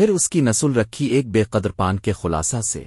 پھر اس کی نسل رکھی ایک بے قدر پان کے خلاصہ سے۔